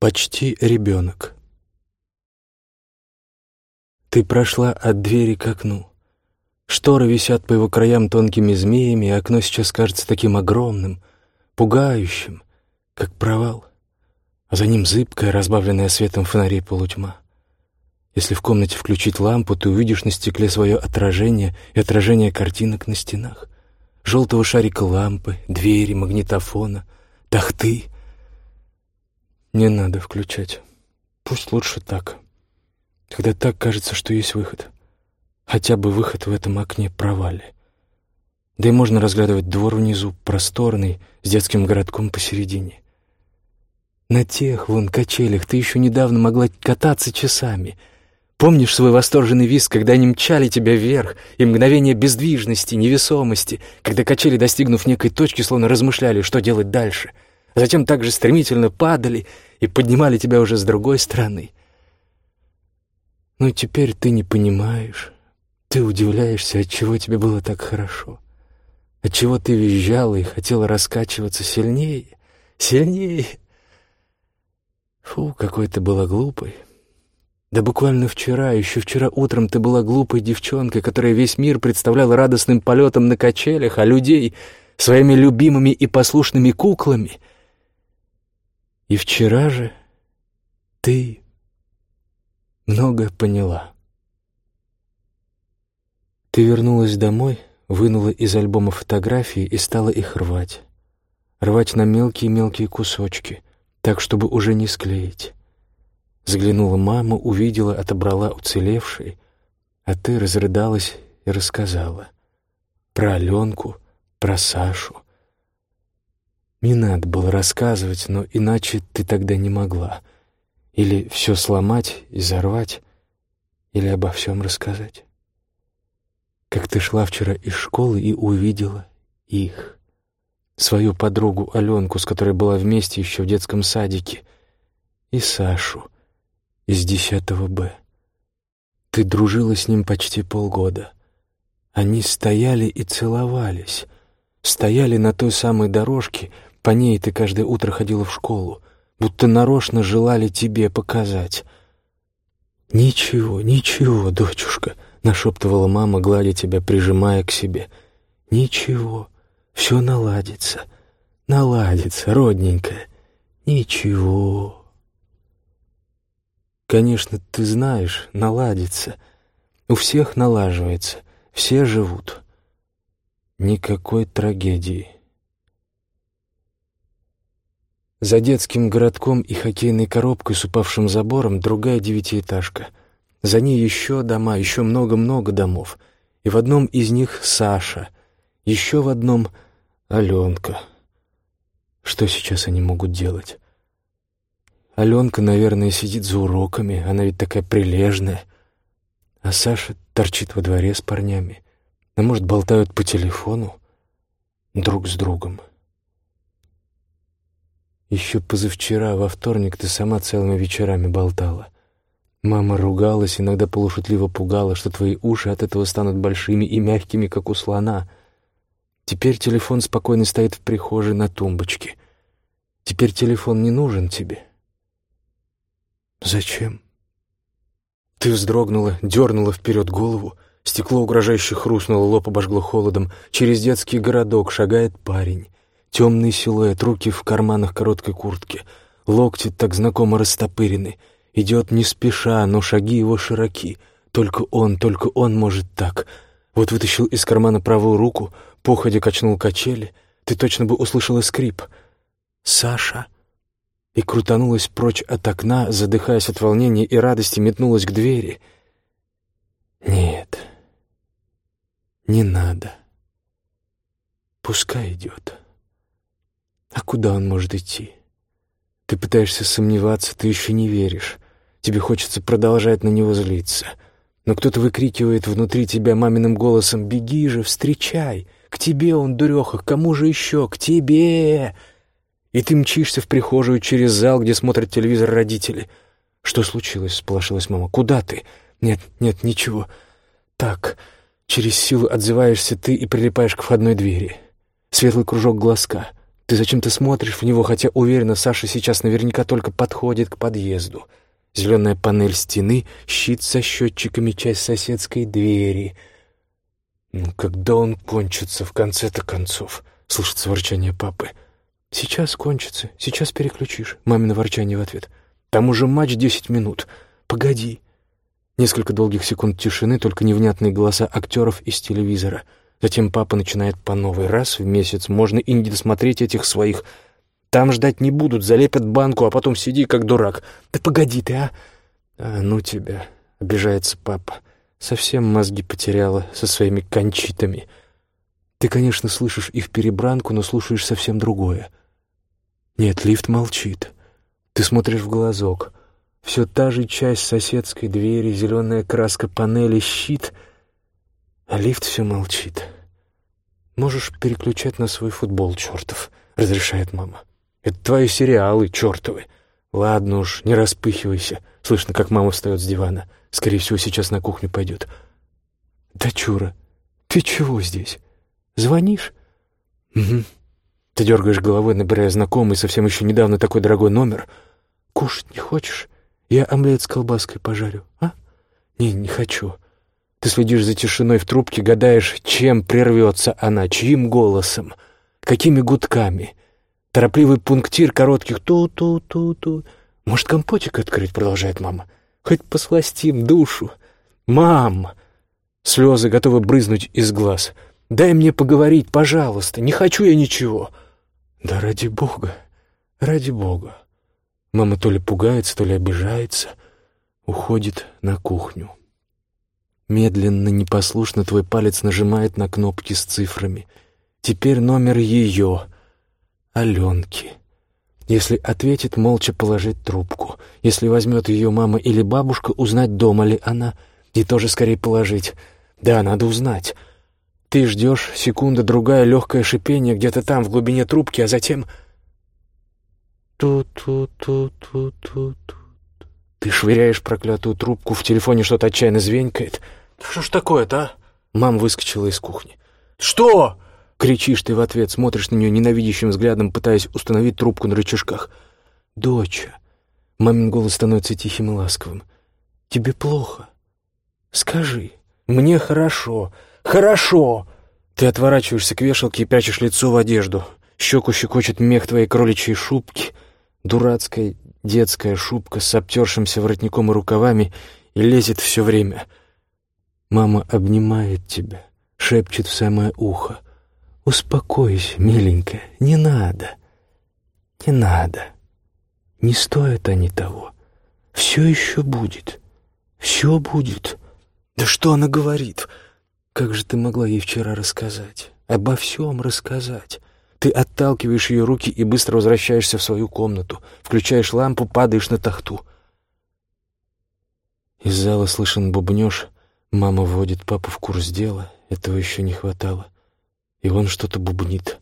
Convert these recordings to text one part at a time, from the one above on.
Почти ребенок. Ты прошла от двери к окну. Шторы висят по его краям тонкими змеями, и окно сейчас кажется таким огромным, пугающим, как провал. А за ним зыбкая, разбавленная светом фонарей полутьма. Если в комнате включить лампу, ты увидишь на стекле свое отражение и отражение картинок на стенах. Желтого шарика лампы, двери, магнитофона, тахты — не надо включать. Пусть лучше так. Когда так кажется, что есть выход. Хотя бы выход в этом окне провале. Да и можно разглядывать двор внизу, просторный, с детским городком посередине. На тех, вон, качелях ты еще недавно могла кататься часами. Помнишь свой восторженный визг, когда они мчали тебя вверх, и мгновение бездвижности, невесомости, когда качели, достигнув некой точки, словно размышляли, что делать дальше — затем так же стремительно падали и поднимали тебя уже с другой стороны. Но теперь ты не понимаешь, ты удивляешься, от чего тебе было так хорошо, от чего ты визжала и хотела раскачиваться сильнее, сильнее. Фу, какой ты была глупой. Да буквально вчера, еще вчера утром ты была глупой девчонкой, которая весь мир представляла радостным полетом на качелях, а людей — своими любимыми и послушными куклами — и вчера же ты много поняла. Ты вернулась домой, вынула из альбома фотографии и стала их рвать. Рвать на мелкие-мелкие кусочки, так, чтобы уже не склеить. Заглянула мама, увидела, отобрала уцелевшие, а ты разрыдалась и рассказала. Про Аленку, про Сашу, не надо было рассказывать, но иначе ты тогда не могла. Или все сломать и взорвать, или обо всем рассказать. Как ты шла вчера из школы и увидела их. Свою подругу Аленку, с которой была вместе еще в детском садике, и Сашу из 10 Б. Ты дружила с ним почти полгода. Они стояли и целовались, стояли на той самой дорожке, по ней ты каждое утро ходила в школу, будто нарочно желали тебе показать. «Ничего, ничего, дочушка», — нашептывала мама, гладя тебя, прижимая к себе. «Ничего, все наладится, наладится, родненькая, ничего». Конечно, ты знаешь, наладится. У всех налаживается, все живут. Никакой трагедии. За детским городком и хоккейной коробкой с упавшим забором другая девятиэтажка. За ней еще дома, еще много-много домов. И в одном из них Саша, еще в одном Аленка. Что сейчас они могут делать? Аленка, наверное, сидит за уроками, она ведь такая прилежная. А Саша торчит во дворе с парнями. А может, болтают по телефону друг с другом. Еще позавчера, во вторник, ты сама целыми вечерами болтала. Мама ругалась, иногда полушутливо пугала, что твои уши от этого станут большими и мягкими, как у слона. Теперь телефон спокойно стоит в прихожей на тумбочке. Теперь телефон не нужен тебе. Зачем? Ты вздрогнула, дернула вперед голову. Стекло угрожающе хрустнуло, лоб обожгло холодом. Через детский городок шагает парень. Темный силуэт, руки в карманах короткой куртки, локти так знакомо растопырены. Идет не спеша, но шаги его широки. Только он, только он может так. Вот вытащил из кармана правую руку, походя качнул качели. Ты точно бы услышала скрип. «Саша!» И крутанулась прочь от окна, задыхаясь от волнения и радости, метнулась к двери. «Нет, не надо. Пускай идет». А куда он может идти? Ты пытаешься сомневаться, ты еще не веришь. Тебе хочется продолжать на него злиться. Но кто-то выкрикивает внутри тебя маминым голосом «Беги же, встречай! К тебе он, дуреха, кому же еще? К тебе!» И ты мчишься в прихожую через зал, где смотрят телевизор родители. «Что случилось?» — сполошилась мама. «Куда ты?» «Нет, нет, ничего. Так, через силу отзываешься ты и прилипаешь к входной двери. Светлый кружок глазка. Ты зачем-то смотришь в него, хотя уверена, Саша сейчас наверняка только подходит к подъезду. Зеленая панель стены, щит со счетчиками, часть соседской двери. Ну, когда он кончится, в конце-то концов, слышится ворчание папы. Сейчас кончится, сейчас переключишь. Мамино ворчание в ответ. Там уже матч десять минут. Погоди. Несколько долгих секунд тишины, только невнятные голоса актеров из телевизора — Затем папа начинает по новой. Раз в месяц можно и не досмотреть этих своих. Там ждать не будут, залепят банку, а потом сиди как дурак. Да погоди ты, а! А ну тебя, обижается папа. Совсем мозги потеряла со своими кончитами. Ты, конечно, слышишь их перебранку, но слушаешь совсем другое. Нет, лифт молчит. Ты смотришь в глазок. Все та же часть соседской двери, зеленая краска панели, щит — а лифт все молчит. «Можешь переключать на свой футбол, чертов», — разрешает мама. «Это твои сериалы, чертовы. Ладно уж, не распыхивайся». Слышно, как мама встает с дивана. Скорее всего, сейчас на кухню пойдет. «Дочура, ты чего здесь? Звонишь?» «Угу». Ты дергаешь головой, набирая знакомый, совсем еще недавно такой дорогой номер. «Кушать не хочешь? Я омлет с колбаской пожарю, а?» «Не, не хочу. Ты следишь за тишиной в трубке, гадаешь, чем прервется она, чьим голосом, какими гудками. Торопливый пунктир коротких ту-ту-ту-ту. «Может, компотик открыть?» — продолжает мама. «Хоть посластим душу». «Мам!» Слезы готовы брызнуть из глаз. «Дай мне поговорить, пожалуйста. Не хочу я ничего». «Да ради бога, ради бога». Мама то ли пугается, то ли обижается. Уходит на кухню. Медленно, непослушно твой палец нажимает на кнопки с цифрами. Теперь номер ее, Аленки. Если ответит, молча положить трубку. Если возьмет ее мама или бабушка, узнать, дома ли она. И тоже скорее положить. Да, надо узнать. Ты ждешь, секунда-другая, легкое шипение где-то там, в глубине трубки, а затем... Ту-ту-ту-ту-ту-ту. Ты швыряешь проклятую трубку, в телефоне что-то отчаянно звенькает — что ж такое-то, а? Мам выскочила из кухни. Что? Кричишь ты в ответ, смотришь на нее ненавидящим взглядом, пытаясь установить трубку на рычажках. «Доча!» Мамин голос становится тихим и ласковым. «Тебе плохо? Скажи. Мне хорошо. Хорошо!» Ты отворачиваешься к вешалке и прячешь лицо в одежду. Щеку щекочет мех твоей кроличьей шубки. Дурацкая детская шубка с обтершимся воротником и рукавами и лезет все время — Мама обнимает тебя, шепчет в самое ухо. «Успокойся, миленькая, не надо, не надо. Не стоят они того. Все еще будет, все будет». «Да что она говорит? Как же ты могла ей вчера рассказать? Обо всем рассказать?» Ты отталкиваешь ее руки и быстро возвращаешься в свою комнату, включаешь лампу, падаешь на тахту. Из зала слышен бубнёж, Мама вводит папу в курс дела, этого еще не хватало. И он что-то бубнит.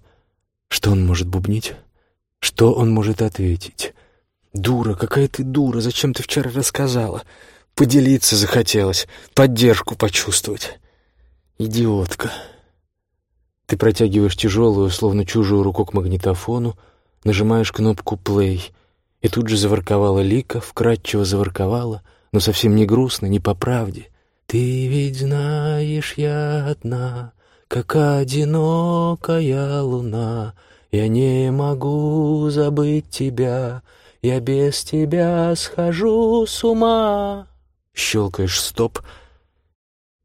Что он может бубнить? Что он может ответить? «Дура, какая ты дура! Зачем ты вчера рассказала? Поделиться захотелось, поддержку почувствовать. Идиотка!» Ты протягиваешь тяжелую, словно чужую руку к магнитофону, нажимаешь кнопку «плей», и тут же заворковала Лика, вкрадчиво заворковала, но совсем не грустно, не по правде — ты ведь знаешь, я одна, как одинокая луна. Я не могу забыть тебя, я без тебя схожу с ума. Щелкаешь стоп,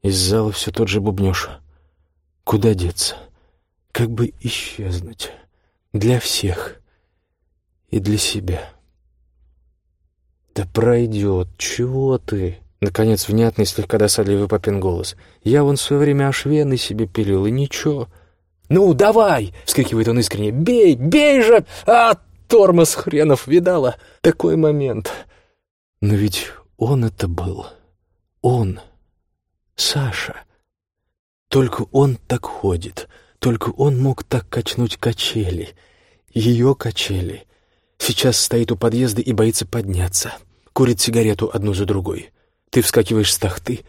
из зала все тот же бубнешь. Куда деться? Как бы исчезнуть? Для всех и для себя. Да пройдет, чего ты? Наконец, внятный, слегка досадливый папин голос. «Я вон в свое время аж вены себе пилил, и ничего». «Ну, давай!» — вскрикивает он искренне. «Бей! Бей же! А, тормоз хренов, видала? Такой момент!» Но ведь он это был. Он. Саша. Только он так ходит. Только он мог так качнуть качели. Ее качели. Сейчас стоит у подъезда и боится подняться. Курит сигарету одну за другой. Ты вскакиваешь с тахты.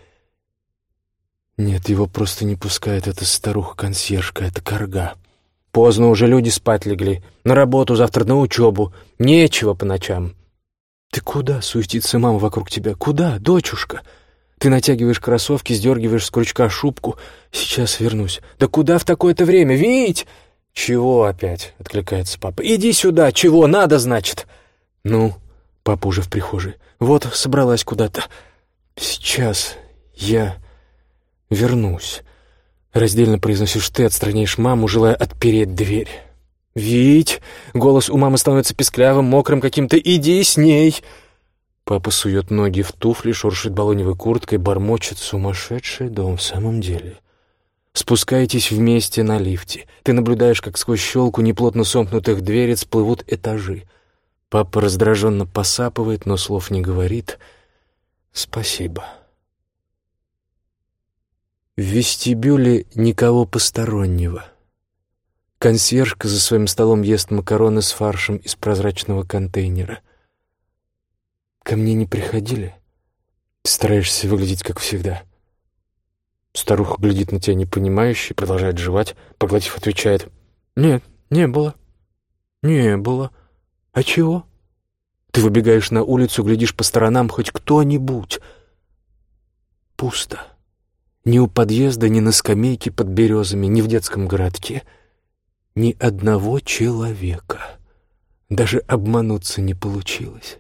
Нет, его просто не пускает эта старуха-консьержка, это корга. Поздно уже люди спать легли. На работу, завтра на учебу. Нечего по ночам. Ты куда суетится мама вокруг тебя? Куда, дочушка? Ты натягиваешь кроссовки, сдергиваешь с крючка шубку. Сейчас вернусь. Да куда в такое-то время? Вить! Чего опять? Откликается папа. Иди сюда. Чего надо, значит? Ну, папа уже в прихожей. Вот, собралась куда-то. Сейчас я вернусь. Раздельно произносишь ты, отстраняешь маму, желая отпереть дверь. «Вить!» — голос у мамы становится песклявым, мокрым каким-то. «Иди с ней!» Папа сует ноги в туфли, шуршит баллоневой курткой, бормочет сумасшедший дом в самом деле. Спускаетесь вместе на лифте. Ты наблюдаешь, как сквозь щелку неплотно сомкнутых дверец плывут этажи. Папа раздраженно посапывает, но слов не говорит. «Спасибо». В вестибюле никого постороннего. Консьержка за своим столом ест макароны с фаршем из прозрачного контейнера. Ко мне не приходили? Ты стараешься выглядеть как всегда. Старуха глядит на тебя непонимающе, продолжает жевать, поглотив, отвечает. «Нет, не было. Не было. А чего?» Ты выбегаешь на улицу, глядишь по сторонам, хоть кто-нибудь. Пусто. Ни у подъезда, ни на скамейке под березами, ни в детском городке. Ни одного человека. Даже обмануться не получилось.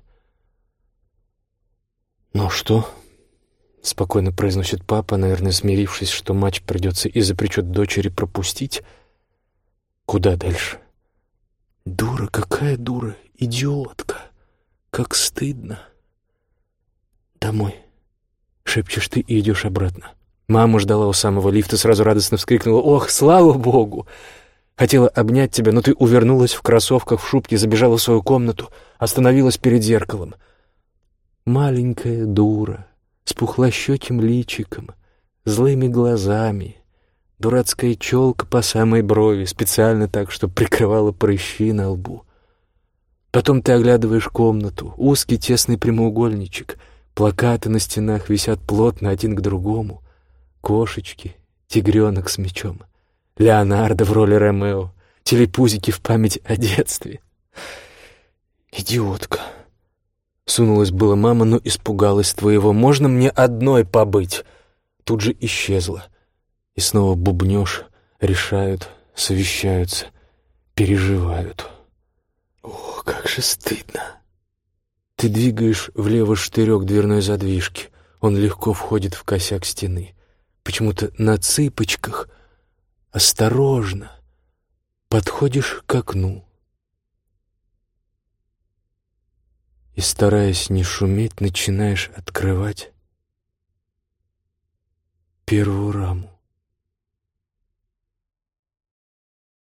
«Ну что?» — спокойно произносит папа, наверное, смирившись, что матч придется из-за причет дочери пропустить. «Куда дальше?» «Дура, какая дура! Идиотка! Как стыдно!» «Домой!» — шепчешь ты и идешь обратно. Мама ждала у самого лифта, сразу радостно вскрикнула «Ох, слава богу!» Хотела обнять тебя, но ты увернулась в кроссовках, в шубке, забежала в свою комнату, остановилась перед зеркалом. Маленькая дура, с пухлощеким личиком, злыми глазами, дурацкая челка по самой брови, специально так, что прикрывала прыщи на лбу. Потом ты оглядываешь комнату, узкий тесный прямоугольничек, плакаты на стенах висят плотно один к другому — Кошечки, тигренок с мечом, Леонардо в роли Ромео, телепузики в память о детстве. «Идиотка!» Сунулась была мама, но испугалась твоего. «Можно мне одной побыть?» Тут же исчезла. И снова бубнёж, решают, совещаются, переживают. О, как же стыдно! Ты двигаешь влево штырек дверной задвижки. Он легко входит в косяк стены почему-то на цыпочках, осторожно подходишь к окну. И, стараясь не шуметь, начинаешь открывать первую раму.